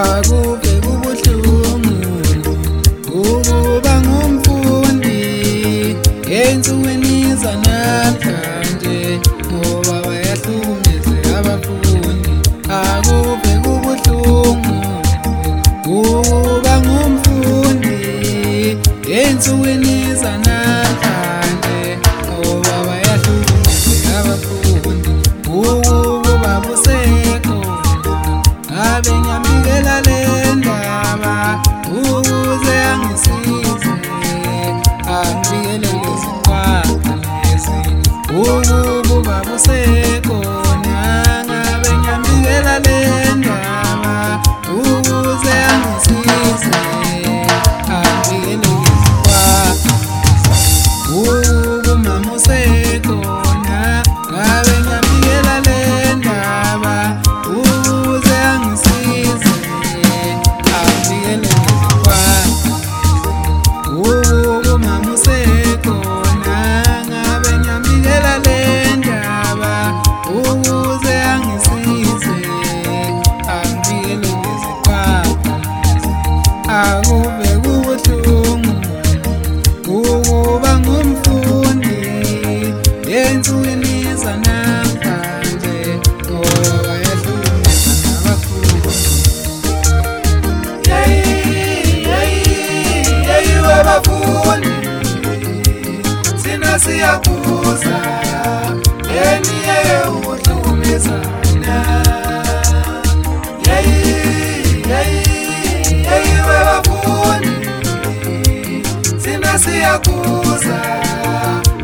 akuve kubuhlungu ukuba ngumfundi ensukwini zanamhlanje ngabe ngiyambikela le ndaba ukuze angisize. Angibikele lezincwadi lezi ukuba busekhona akuve kubuhlungu ukuba ngumfundi. Ensukwini zanamhlanje ngoba bayahlukumeza nabafundi. Yeyiwe bafundi thina siyakuza eniye siyakuza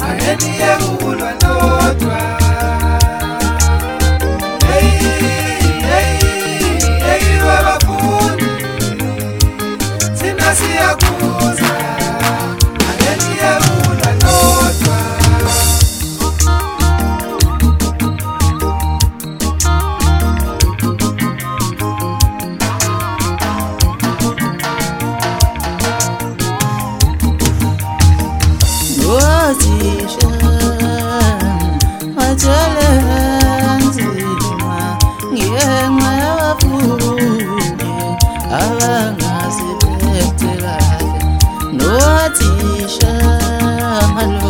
ayeniye ukulwa nodwa. yeyiwe Ngothisha wathwele nzima ngenxa yabafundi abangaziphethe kahle Ngothisha lo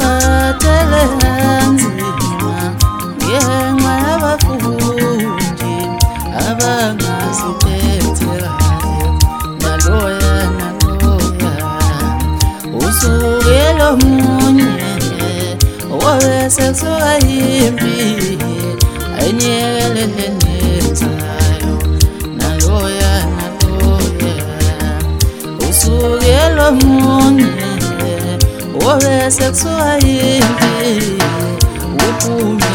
wathwele nzima ngenxa yabafundi abangaziphethe wabese kusuka yimpi ayinyekele nezayo naloya naloya usukelo munye wabese kusuka yimpi uphume